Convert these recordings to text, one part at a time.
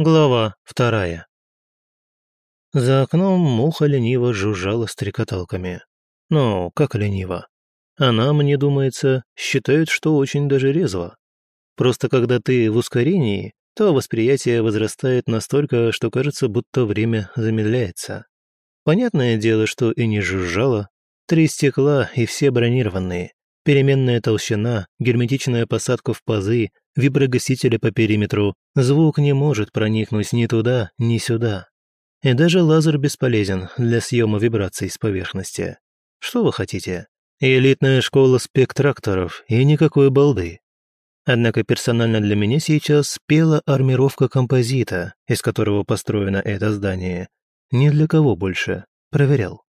Глава вторая. За окном муха лениво жужжала стрекоталками. Ну, как лениво? Она, мне думается, считает, что очень даже резво. Просто когда ты в ускорении, то восприятие возрастает настолько, что кажется, будто время замедляется. Понятное дело, что и не жужжало. Три стекла и все бронированные. Переменная толщина, герметичная посадка в пазы, виброгасители по периметру, звук не может проникнуть ни туда, ни сюда. И даже лазер бесполезен для съема вибраций с поверхности. Что вы хотите? Элитная школа спектракторов и никакой балды. Однако персонально для меня сейчас пела армировка композита, из которого построено это здание. Ни для кого больше. Проверял.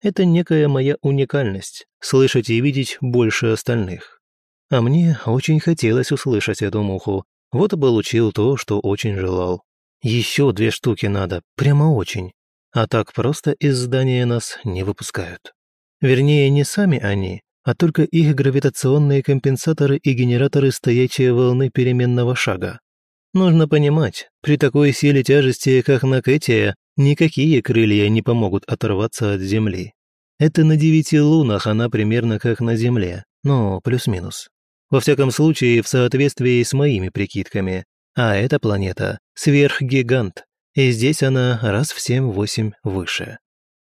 Это некая моя уникальность – слышать и видеть больше остальных. А мне очень хотелось услышать эту муху, вот и получил то, что очень желал. Еще две штуки надо, прямо очень. А так просто из здания нас не выпускают. Вернее, не сами они, а только их гравитационные компенсаторы и генераторы стоячей волны переменного шага. Нужно понимать, при такой силе тяжести, как на Кэтия, никакие крылья не помогут оторваться от Земли. Это на девяти лунах она примерно как на Земле, но плюс-минус. Во всяком случае, в соответствии с моими прикидками. А эта планета – сверхгигант, и здесь она раз в семь-восемь выше.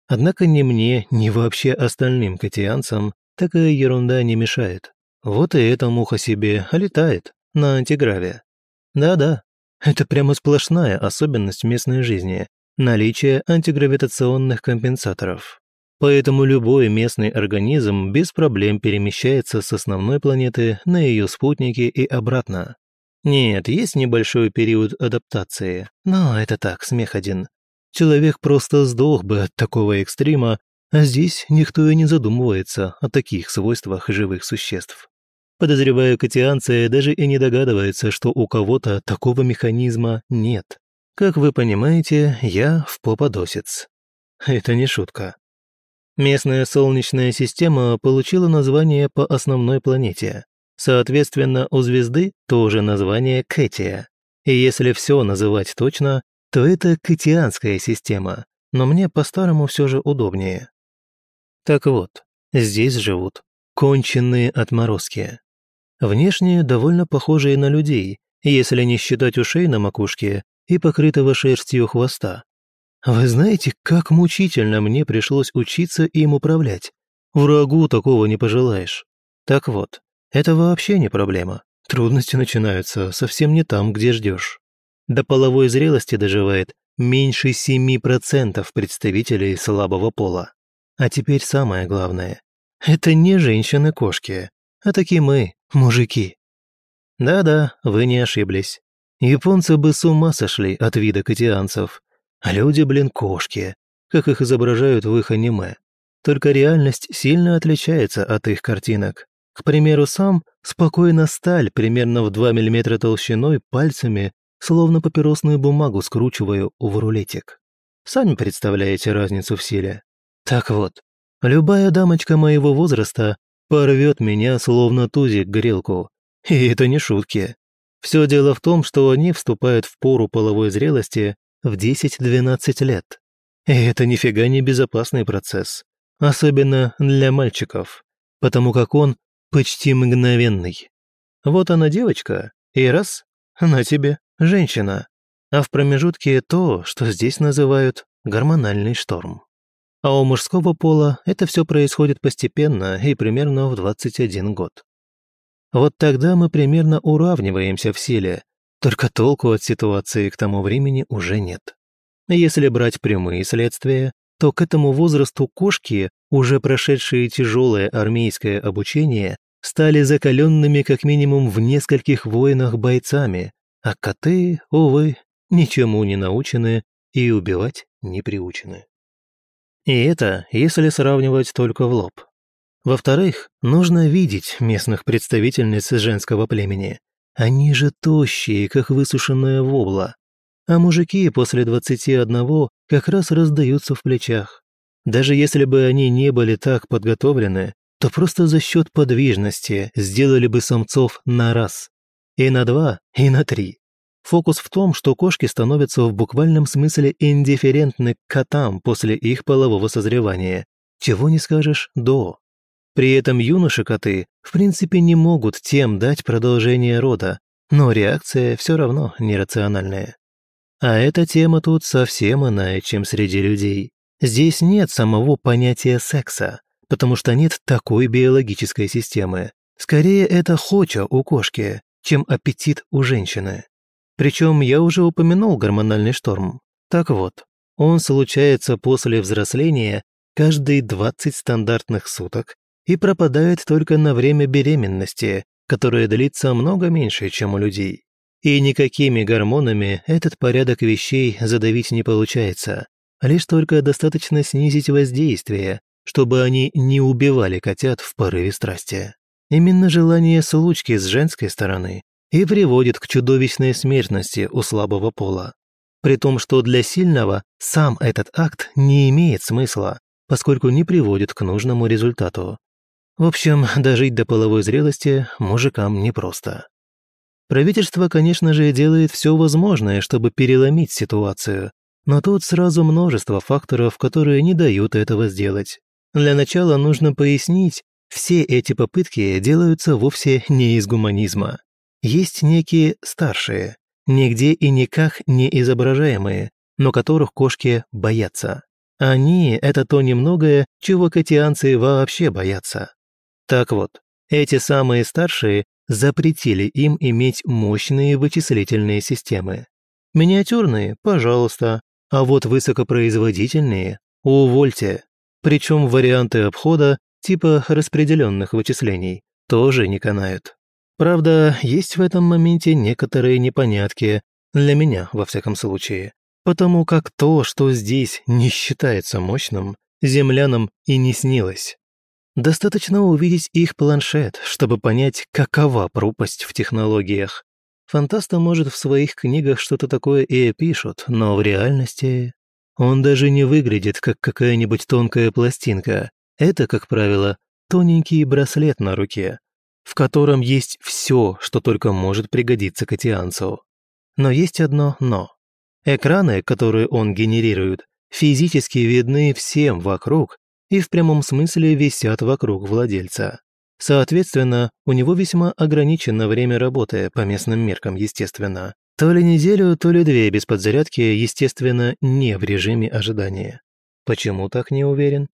Однако ни мне, ни вообще остальным катианцам такая ерунда не мешает. Вот и эта муха себе летает на антиграве. Да-да, это прямо сплошная особенность местной жизни – наличие антигравитационных компенсаторов. Поэтому любой местный организм без проблем перемещается с основной планеты на ее спутники и обратно. Нет, есть небольшой период адаптации, но это так, смех один. Человек просто сдох бы от такого экстрима, а здесь никто и не задумывается о таких свойствах живых существ. Подозреваю, катианцы даже и не догадываются, что у кого-то такого механизма нет. Как вы понимаете, я в попадосец. Это не шутка. Местная Солнечная система получила название по основной планете. Соответственно, у звезды тоже название Кэтия. И если все называть точно, то это Кэтианская система, но мне по-старому все же удобнее. Так вот, здесь живут конченные отморозки. Внешне довольно похожие на людей, если не считать ушей на макушке и покрытого шерстью хвоста. Вы знаете, как мучительно мне пришлось учиться им управлять. Врагу такого не пожелаешь. Так вот, это вообще не проблема. Трудности начинаются совсем не там, где ждешь. До половой зрелости доживает меньше 7% представителей слабого пола. А теперь самое главное. Это не женщины-кошки, а такие мы, мужики. Да-да, вы не ошиблись. Японцы бы с ума сошли от вида катианцев, а люди, блин, кошки, как их изображают в их аниме. Только реальность сильно отличается от их картинок. К примеру, сам спокойно сталь примерно в 2 мм толщиной пальцами, словно папиросную бумагу скручиваю в рулетик. Сами представляете разницу в силе. Так вот, любая дамочка моего возраста порвет меня словно тузик грелку. И это не шутки. Все дело в том, что они вступают в пору половой зрелости в 10-12 лет. И это нифига не безопасный процесс. Особенно для мальчиков, потому как он почти мгновенный. Вот она девочка, и раз, на тебе, женщина. А в промежутке то, что здесь называют гормональный шторм. А у мужского пола это все происходит постепенно и примерно в 21 год. Вот тогда мы примерно уравниваемся в силе, только толку от ситуации к тому времени уже нет. Если брать прямые следствия, то к этому возрасту кошки, уже прошедшие тяжелое армейское обучение, стали закаленными как минимум в нескольких войнах бойцами, а коты, увы, ничему не научены и убивать не приучены. И это, если сравнивать только в лоб. Во-вторых, нужно видеть местных представительниц женского племени. Они же тощие, как высушенная вобла. А мужики после двадцати одного как раз раздаются в плечах. Даже если бы они не были так подготовлены, то просто за счет подвижности сделали бы самцов на раз. И на два, и на три. Фокус в том, что кошки становятся в буквальном смысле индифферентны к котам после их полового созревания, чего не скажешь до. При этом юноши-коты в принципе не могут тем дать продолжение рода, но реакция все равно нерациональная. А эта тема тут совсем иная, чем среди людей. Здесь нет самого понятия секса, потому что нет такой биологической системы. Скорее, это хоча у кошки, чем аппетит у женщины. Причем я уже упомянул гормональный шторм. Так вот, он случается после взросления каждые 20 стандартных суток и пропадает только на время беременности, которое длится много меньше, чем у людей. И никакими гормонами этот порядок вещей задавить не получается, лишь только достаточно снизить воздействие, чтобы они не убивали котят в порыве страсти. Именно желание случки с женской стороны и приводит к чудовищной смертности у слабого пола. При том, что для сильного сам этот акт не имеет смысла, поскольку не приводит к нужному результату. В общем, дожить до половой зрелости мужикам непросто. Правительство, конечно же, делает все возможное, чтобы переломить ситуацию, но тут сразу множество факторов, которые не дают этого сделать. Для начала нужно пояснить, все эти попытки делаются вовсе не из гуманизма. Есть некие старшие, нигде и никак не изображаемые, но которых кошки боятся. Они – это то немногое, чего котианцы вообще боятся. Так вот, эти самые старшие запретили им иметь мощные вычислительные системы. Миниатюрные – пожалуйста, а вот высокопроизводительные – увольте. Причем варианты обхода типа распределенных вычислений тоже не канают. Правда, есть в этом моменте некоторые непонятки, для меня, во всяком случае, потому как то, что здесь не считается мощным, землянам и не снилось. Достаточно увидеть их планшет, чтобы понять, какова пропасть в технологиях. Фантаста, может, в своих книгах что-то такое и пишут, но в реальности он даже не выглядит как какая-нибудь тонкая пластинка. Это, как правило, тоненький браслет на руке, в котором есть все, что только может пригодиться котианцу. Но есть одно «но». Экраны, которые он генерирует, физически видны всем вокруг и в прямом смысле висят вокруг владельца. Соответственно, у него весьма ограничено время работы, по местным меркам, естественно. То ли неделю, то ли две без подзарядки, естественно, не в режиме ожидания. Почему так не уверен?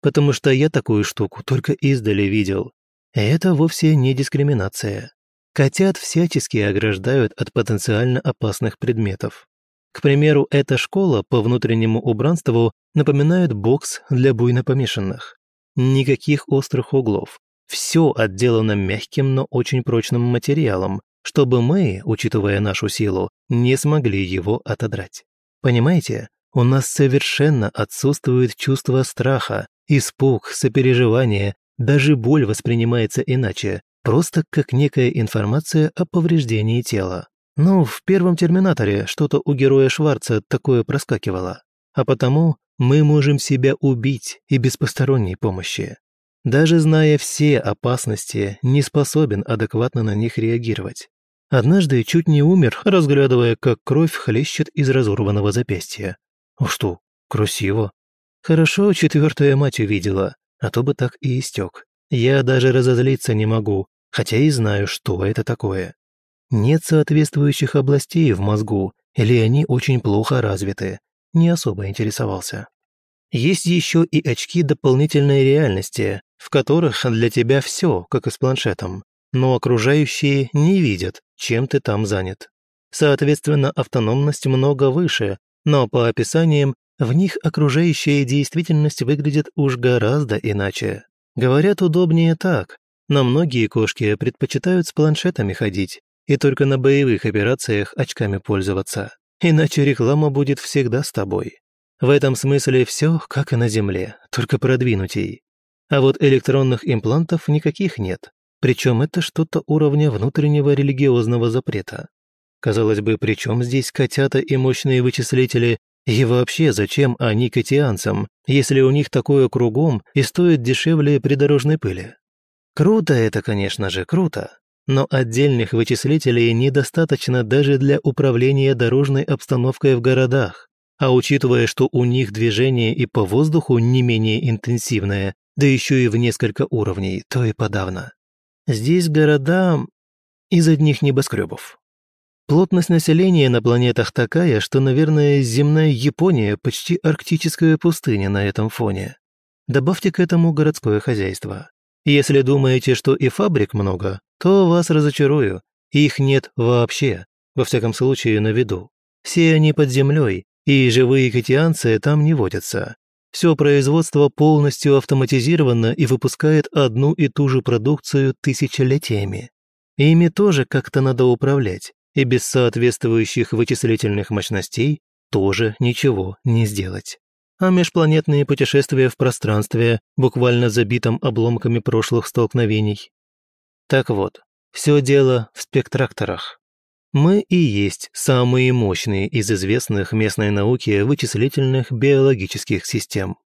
Потому что я такую штуку только издали видел. И это вовсе не дискриминация. Котят всячески ограждают от потенциально опасных предметов. К примеру, эта школа по внутреннему убранству напоминает бокс для буйно помешанных. Никаких острых углов. Все отделано мягким, но очень прочным материалом, чтобы мы, учитывая нашу силу, не смогли его отодрать. Понимаете, у нас совершенно отсутствует чувство страха, испуг, сопереживание, даже боль воспринимается иначе, просто как некая информация о повреждении тела. Ну, в первом «Терминаторе» что-то у героя Шварца такое проскакивало. А потому мы можем себя убить и без посторонней помощи. Даже зная все опасности, не способен адекватно на них реагировать. Однажды чуть не умер, разглядывая, как кровь хлещет из разорванного запястья. О что, красиво. Хорошо четвертая мать увидела, а то бы так и истек. Я даже разозлиться не могу, хотя и знаю, что это такое. Нет соответствующих областей в мозгу, или они очень плохо развиты. Не особо интересовался. Есть еще и очки дополнительной реальности, в которых для тебя все, как и с планшетом, но окружающие не видят, чем ты там занят. Соответственно, автономность много выше, но по описаниям в них окружающая действительность выглядит уж гораздо иначе. Говорят, удобнее так, но многие кошки предпочитают с планшетами ходить, и только на боевых операциях очками пользоваться. Иначе реклама будет всегда с тобой. В этом смысле все как и на Земле, только продвинутей. А вот электронных имплантов никаких нет. Причем это что-то уровня внутреннего религиозного запрета. Казалось бы, при чем здесь котята и мощные вычислители, и вообще зачем они котианцам, если у них такое кругом и стоит дешевле придорожной пыли? Круто это, конечно же, круто. Но отдельных вычислителей недостаточно даже для управления дорожной обстановкой в городах. А учитывая, что у них движение и по воздуху не менее интенсивное, да еще и в несколько уровней, то и подавно. Здесь города из одних небоскребов. Плотность населения на планетах такая, что, наверное, земная Япония почти арктическая пустыня на этом фоне. Добавьте к этому городское хозяйство. Если думаете, что и фабрик много, то вас разочарую. Их нет вообще, во всяком случае на виду. Все они под землей, и живые китианцы там не водятся. Все производство полностью автоматизировано и выпускает одну и ту же продукцию тысячелетиями. Ими тоже как-то надо управлять, и без соответствующих вычислительных мощностей тоже ничего не сделать. А межпланетные путешествия в пространстве, буквально забитом обломками прошлых столкновений. Так вот, все дело в спектракторах. Мы и есть самые мощные из известных местной науке вычислительных биологических систем.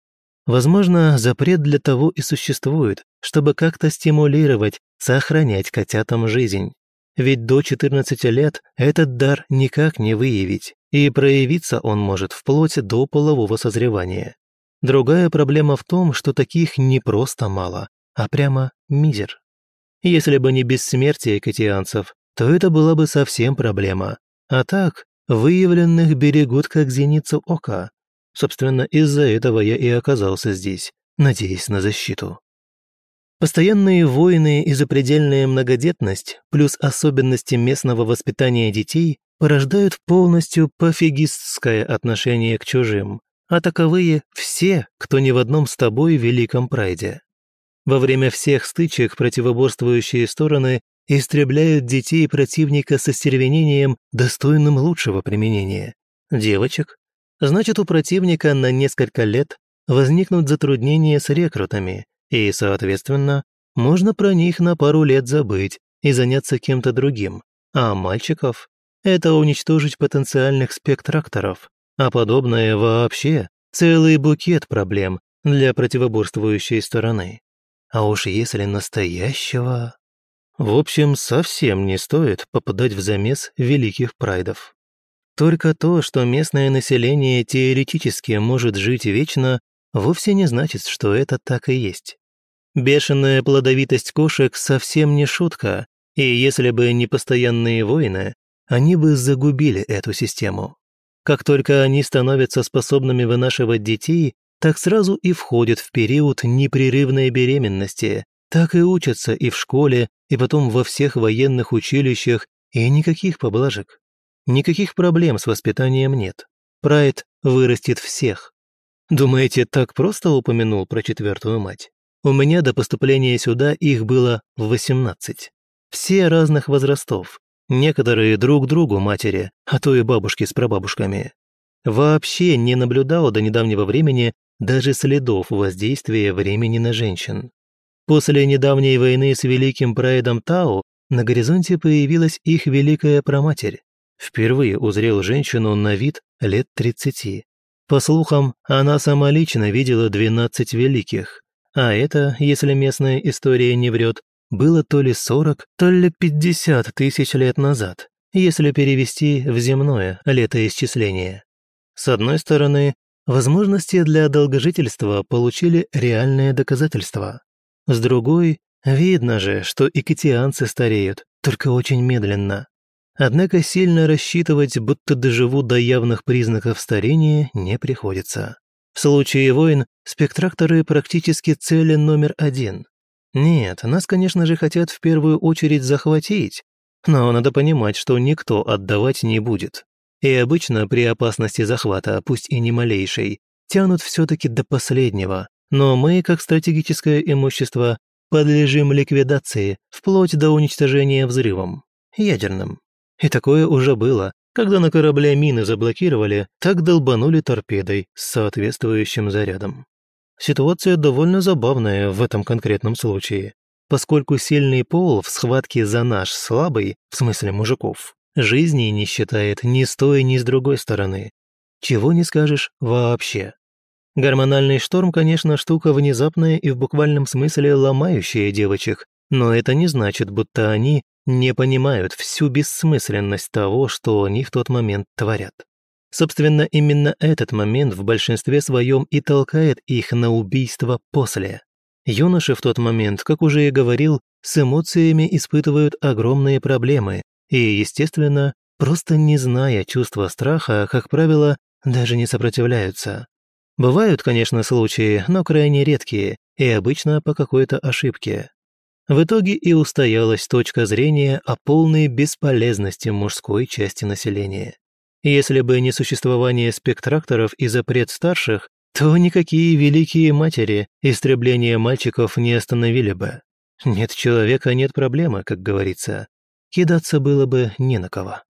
Возможно, запрет для того и существует, чтобы как-то стимулировать, сохранять котятам жизнь. Ведь до 14 лет этот дар никак не выявить, и проявиться он может вплоть до полового созревания. Другая проблема в том, что таких не просто мало, а прямо мизер. Если бы не бессмертие катианцев, то это была бы совсем проблема. А так, выявленных берегут как зеницу ока. Собственно, из-за этого я и оказался здесь, надеясь на защиту. Постоянные войны и запредельная многодетность, плюс особенности местного воспитания детей порождают полностью пофигистское отношение к чужим, а таковые все, кто не в одном с тобой великом прайде. Во время всех стычек противоборствующие стороны истребляют детей противника со стервенением, достойным лучшего применения. Девочек? Значит, у противника на несколько лет возникнут затруднения с рекрутами, и, соответственно, можно про них на пару лет забыть и заняться кем-то другим. А мальчиков – это уничтожить потенциальных спектракторов, а подобное вообще целый букет проблем для противоборствующей стороны. А уж если настоящего... В общем, совсем не стоит попадать в замес великих прайдов. Только то, что местное население теоретически может жить вечно, вовсе не значит, что это так и есть. Бешеная плодовитость кошек совсем не шутка, и если бы не постоянные войны, они бы загубили эту систему. Как только они становятся способными вынашивать детей, так сразу и входят в период непрерывной беременности, так и учатся и в школе, и потом во всех военных училищах, и никаких поблажек. Никаких проблем с воспитанием нет. Прайд вырастет всех. Думаете, так просто упомянул про четвертую мать? У меня до поступления сюда их было 18. Все разных возрастов. Некоторые друг другу матери, а то и бабушки с прабабушками. Вообще не наблюдал до недавнего времени даже следов воздействия времени на женщин. После недавней войны с великим прайдом Тау на горизонте появилась их великая проматерь. Впервые узрел женщину на вид лет 30. По слухам, она сама лично видела 12 великих. А это, если местная история не врет, было то ли 40, то ли 50 тысяч лет назад, если перевести в земное летоисчисление. С одной стороны, возможности для долгожительства получили реальные доказательства. С другой, видно же, что и стареют, только очень медленно. Однако сильно рассчитывать, будто доживут до явных признаков старения, не приходится. В случае войн спектракторы практически цели номер один. Нет, нас, конечно же, хотят в первую очередь захватить, но надо понимать, что никто отдавать не будет. И обычно при опасности захвата, пусть и не малейшей, тянут все-таки до последнего, но мы, как стратегическое имущество, подлежим ликвидации, вплоть до уничтожения взрывом, ядерным. И такое уже было, когда на корабле мины заблокировали, так долбанули торпедой с соответствующим зарядом. Ситуация довольно забавная в этом конкретном случае, поскольку сильный пол в схватке за наш слабый, в смысле мужиков, жизни не считает ни с той, ни с другой стороны. Чего не скажешь вообще. Гормональный шторм, конечно, штука внезапная и в буквальном смысле ломающая девочек, но это не значит, будто они не понимают всю бессмысленность того, что они в тот момент творят. Собственно, именно этот момент в большинстве своем и толкает их на убийство после. Юноши в тот момент, как уже и говорил, с эмоциями испытывают огромные проблемы и, естественно, просто не зная чувства страха, как правило, даже не сопротивляются. Бывают, конечно, случаи, но крайне редкие и обычно по какой-то ошибке. В итоге и устоялась точка зрения о полной бесполезности мужской части населения. Если бы не существование спектракторов и запрет старших, то никакие великие матери истребление мальчиков не остановили бы. Нет человека, нет проблемы, как говорится. Кидаться было бы не на кого.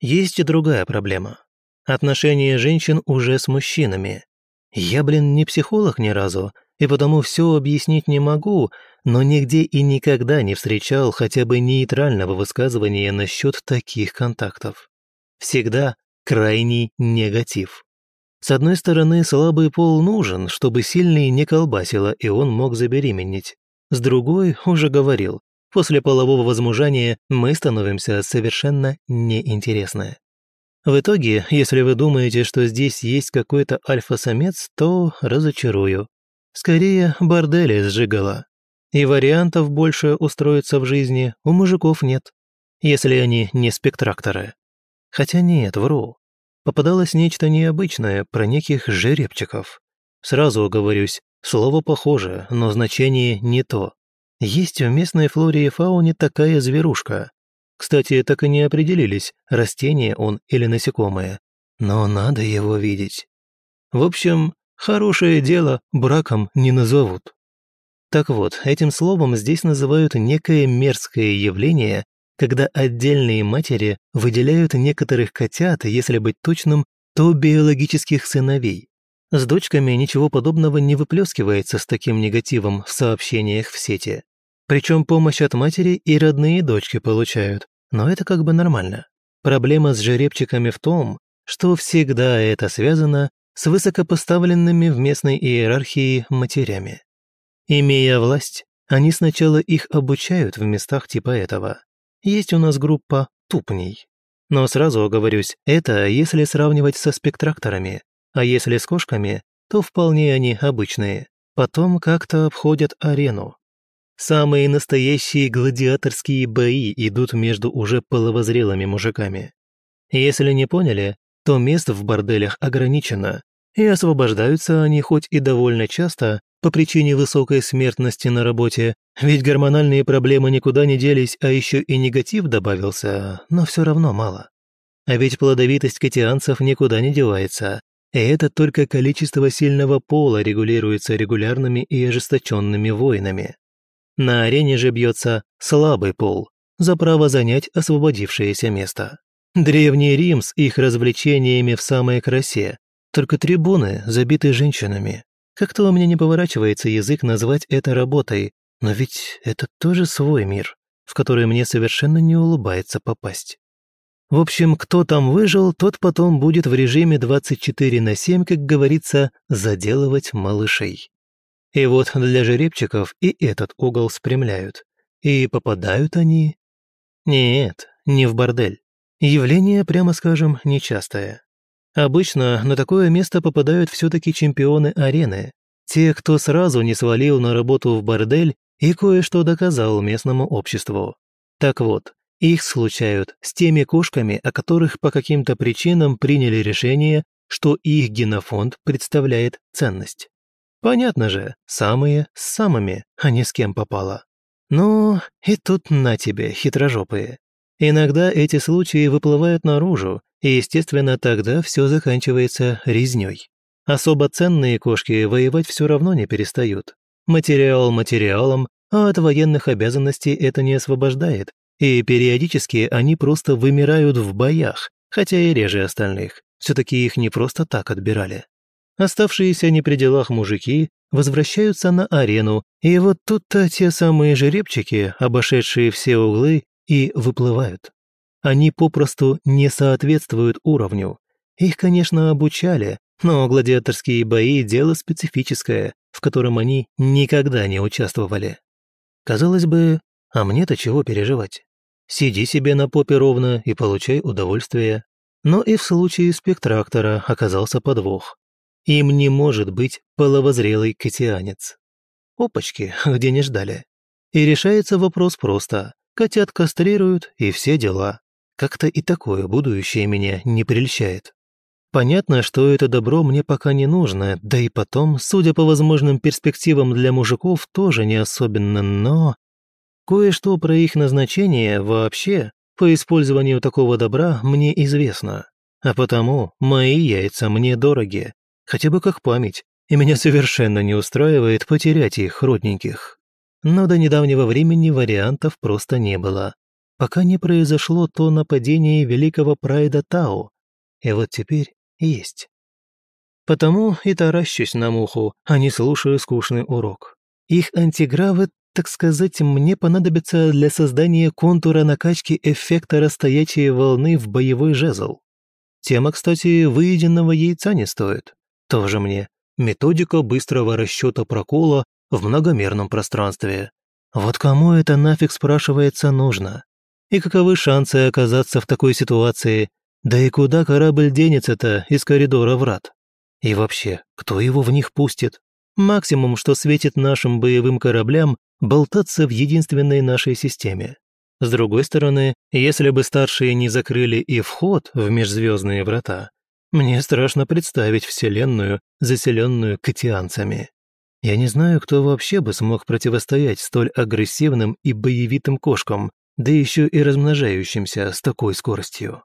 Есть и другая проблема. Отношения женщин уже с мужчинами. Я, блин, не психолог ни разу, и потому все объяснить не могу, но нигде и никогда не встречал хотя бы нейтрального высказывания насчет таких контактов. Всегда крайний негатив. С одной стороны, слабый пол нужен, чтобы сильный не колбасило, и он мог забеременеть. С другой, уже говорил, после полового возмужания мы становимся совершенно неинтересны. В итоге, если вы думаете, что здесь есть какой-то альфа-самец, то разочарую. Скорее, бордели сжигала. И вариантов больше устроиться в жизни у мужиков нет, если они не спектракторы. Хотя нет, вру. Попадалось нечто необычное про неких жеребчиков. Сразу оговорюсь, слово похоже, но значение не то. Есть в местной флоре и фауне такая зверушка. Кстати, так и не определились, растение он или насекомое. Но надо его видеть. В общем, Хорошее дело браком не назовут. Так вот, этим словом здесь называют некое мерзкое явление, когда отдельные матери выделяют некоторых котят, если быть точным, то биологических сыновей. С дочками ничего подобного не выплескивается с таким негативом в сообщениях в сети. Причем помощь от матери и родные дочки получают, но это как бы нормально. Проблема с жеребчиками в том, что всегда это связано с высокопоставленными в местной иерархии матерями. Имея власть, они сначала их обучают в местах типа этого. Есть у нас группа тупней. Но сразу оговорюсь, это если сравнивать со спектракторами, а если с кошками, то вполне они обычные. Потом как-то обходят арену. Самые настоящие гладиаторские бои идут между уже половозрелыми мужиками. Если не поняли, то мест в борделях ограничено, и освобождаются они хоть и довольно часто по причине высокой смертности на работе, ведь гормональные проблемы никуда не делись, а еще и негатив добавился, но все равно мало. А ведь плодовитость катианцев никуда не девается, и это только количество сильного пола регулируется регулярными и ожесточенными войнами. На арене же бьется слабый пол за право занять освободившееся место. Древний Рим с их развлечениями в самой красе, только трибуны забиты женщинами. Как-то у меня не поворачивается язык назвать это работой, но ведь это тоже свой мир, в который мне совершенно не улыбается попасть. В общем, кто там выжил, тот потом будет в режиме 24 на 7, как говорится, заделывать малышей. И вот для жеребчиков и этот угол спрямляют. И попадают они... Нет, не в бордель. Явление, прямо скажем, нечастое. Обычно на такое место попадают все-таки чемпионы арены, те, кто сразу не свалил на работу в бордель и кое-что доказал местному обществу. Так вот, их случают с теми кошками, о которых по каким-то причинам приняли решение, что их генофонд представляет ценность. Понятно же, самые с самыми, а не с кем попало. Но и тут на тебе, хитрожопые. Иногда эти случаи выплывают наружу, и, естественно, тогда все заканчивается резнёй. Особо ценные кошки воевать все равно не перестают. Материал материалом, а от военных обязанностей это не освобождает, и периодически они просто вымирают в боях, хотя и реже остальных. все таки их не просто так отбирали. Оставшиеся не при делах мужики возвращаются на арену, и вот тут-то те самые жеребчики, обошедшие все углы, и выплывают. Они попросту не соответствуют уровню. Их, конечно, обучали, но гладиаторские бои – дело специфическое, в котором они никогда не участвовали. Казалось бы, А мне-то чего переживать? Сиди себе на попе ровно и получай удовольствие. Но и в случае спектрактора оказался подвох. Им не может быть половозрелый котианец. Опачки, где не ждали. И решается вопрос просто. Котят кастрируют и все дела. Как-то и такое будущее меня не прельщает. Понятно, что это добро мне пока не нужно, да и потом, судя по возможным перспективам для мужиков, тоже не особенно, но... Кое-что про их назначение вообще по использованию такого добра мне известно. А потому мои яйца мне дороги, хотя бы как память, и меня совершенно не устраивает потерять их родненьких. Но до недавнего времени вариантов просто не было, пока не произошло то нападение великого прайда Тау. И вот теперь есть. Потому и таращусь на муху, а не слушаю скучный урок. Их антигравы, так сказать, мне понадобятся для создания контура накачки эффекта расстоячей волны в боевой жезл. Тема, кстати, выеденного яйца не стоит. Тоже мне методика быстрого расчета прокола в многомерном пространстве. Вот кому это нафиг спрашивается нужно? И каковы шансы оказаться в такой ситуации? Да и куда корабль денется-то из коридора врат? И вообще, кто его в них пустит? Максимум, что светит нашим боевым кораблям, болтаться в единственной нашей системе. С другой стороны, если бы старшие не закрыли и вход в межзвездные врата, мне страшно представить Вселенную, заселенную катианцами. Я не знаю, кто вообще бы смог противостоять столь агрессивным и боевитым кошкам, да еще и размножающимся с такой скоростью.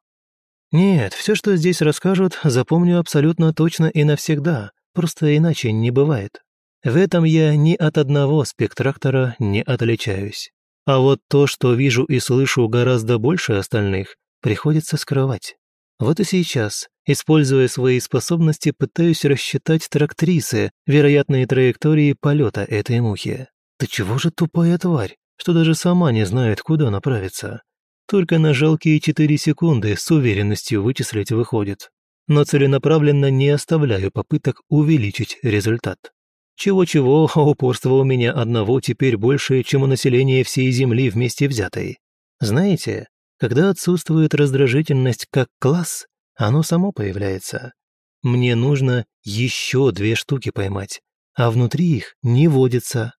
Нет, все, что здесь расскажут, запомню абсолютно точно и навсегда, просто иначе не бывает. В этом я ни от одного спектрактора не отличаюсь. А вот то, что вижу и слышу гораздо больше остальных, приходится скрывать. Вот и сейчас, используя свои способности, пытаюсь рассчитать трактрисы, вероятные траектории полета этой мухи. Ты чего же тупая тварь, что даже сама не знает, куда направиться? Только на жалкие четыре секунды с уверенностью вычислить выходит. Но целенаправленно не оставляю попыток увеличить результат. Чего-чего, а упорства у меня одного теперь больше, чем у населения всей Земли вместе взятой. Знаете, когда отсутствует раздражительность как класс, оно само появляется. Мне нужно еще две штуки поймать, а внутри их не водится.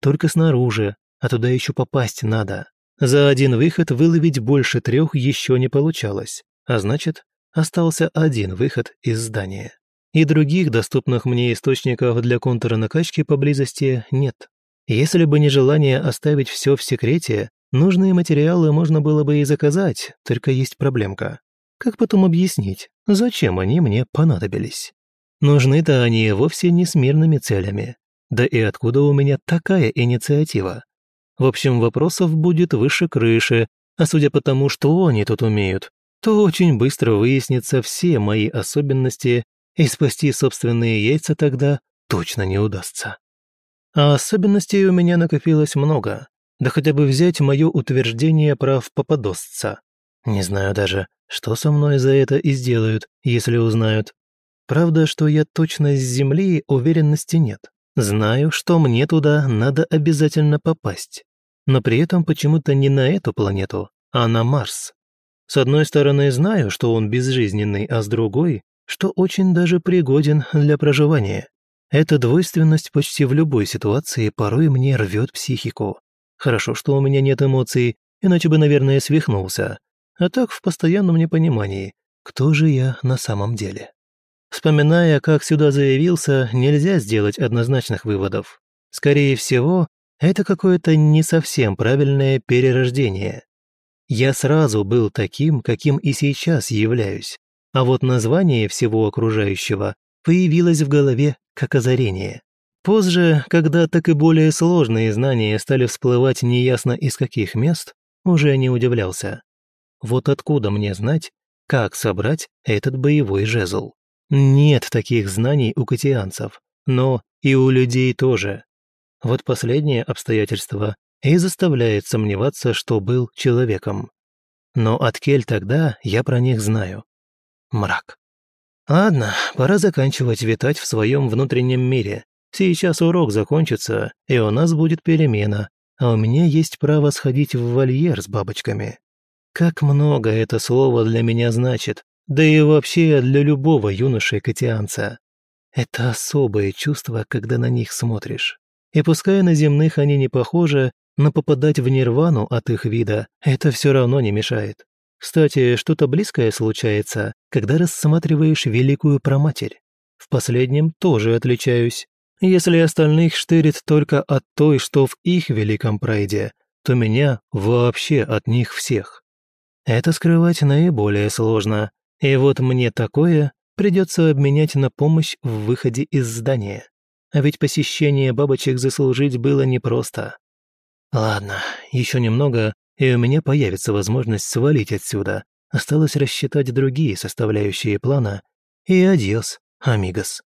Только снаружи, а туда еще попасть надо. За один выход выловить больше трех еще не получалось, а значит, остался один выход из здания. И других доступных мне источников для контура накачки поблизости нет. Если бы не желание оставить все в секрете, Нужные материалы можно было бы и заказать, только есть проблемка. Как потом объяснить, зачем они мне понадобились? Нужны-то они вовсе не с мирными целями. Да и откуда у меня такая инициатива? В общем, вопросов будет выше крыши, а судя по тому, что они тут умеют, то очень быстро выяснится все мои особенности, и спасти собственные яйца тогда точно не удастся. А особенностей у меня накопилось много. Да хотя бы взять мое утверждение прав попадосца. Не знаю даже, что со мной за это и сделают, если узнают. Правда, что я точно с Земли, уверенности нет. Знаю, что мне туда надо обязательно попасть. Но при этом почему-то не на эту планету, а на Марс. С одной стороны, знаю, что он безжизненный, а с другой, что очень даже пригоден для проживания. Эта двойственность почти в любой ситуации порой мне рвет психику. Хорошо, что у меня нет эмоций, иначе бы, наверное, свихнулся. А так в постоянном непонимании, кто же я на самом деле. Вспоминая, как сюда заявился, нельзя сделать однозначных выводов. Скорее всего, это какое-то не совсем правильное перерождение. Я сразу был таким, каким и сейчас являюсь, а вот название всего окружающего появилось в голове как озарение. Позже, когда так и более сложные знания стали всплывать неясно из каких мест, уже не удивлялся. Вот откуда мне знать, как собрать этот боевой жезл? Нет таких знаний у катианцев, но и у людей тоже. Вот последнее обстоятельство и заставляет сомневаться, что был человеком. Но от Кель тогда я про них знаю. Мрак. Ладно, пора заканчивать витать в своем внутреннем мире Сейчас урок закончится, и у нас будет перемена, а у меня есть право сходить в вольер с бабочками. Как много это слово для меня значит, да и вообще для любого юноши-катианца. Это особое чувство, когда на них смотришь. И пускай на земных они не похожи, но попадать в нирвану от их вида это все равно не мешает. Кстати, что-то близкое случается, когда рассматриваешь великую проматерь. В последнем тоже отличаюсь. Если остальных штырит только от той, что в их великом прайде, то меня вообще от них всех. Это скрывать наиболее сложно, и вот мне такое придется обменять на помощь в выходе из здания. А ведь посещение бабочек заслужить было непросто. Ладно, еще немного, и у меня появится возможность свалить отсюда. Осталось рассчитать другие составляющие плана. И адьос, амигос.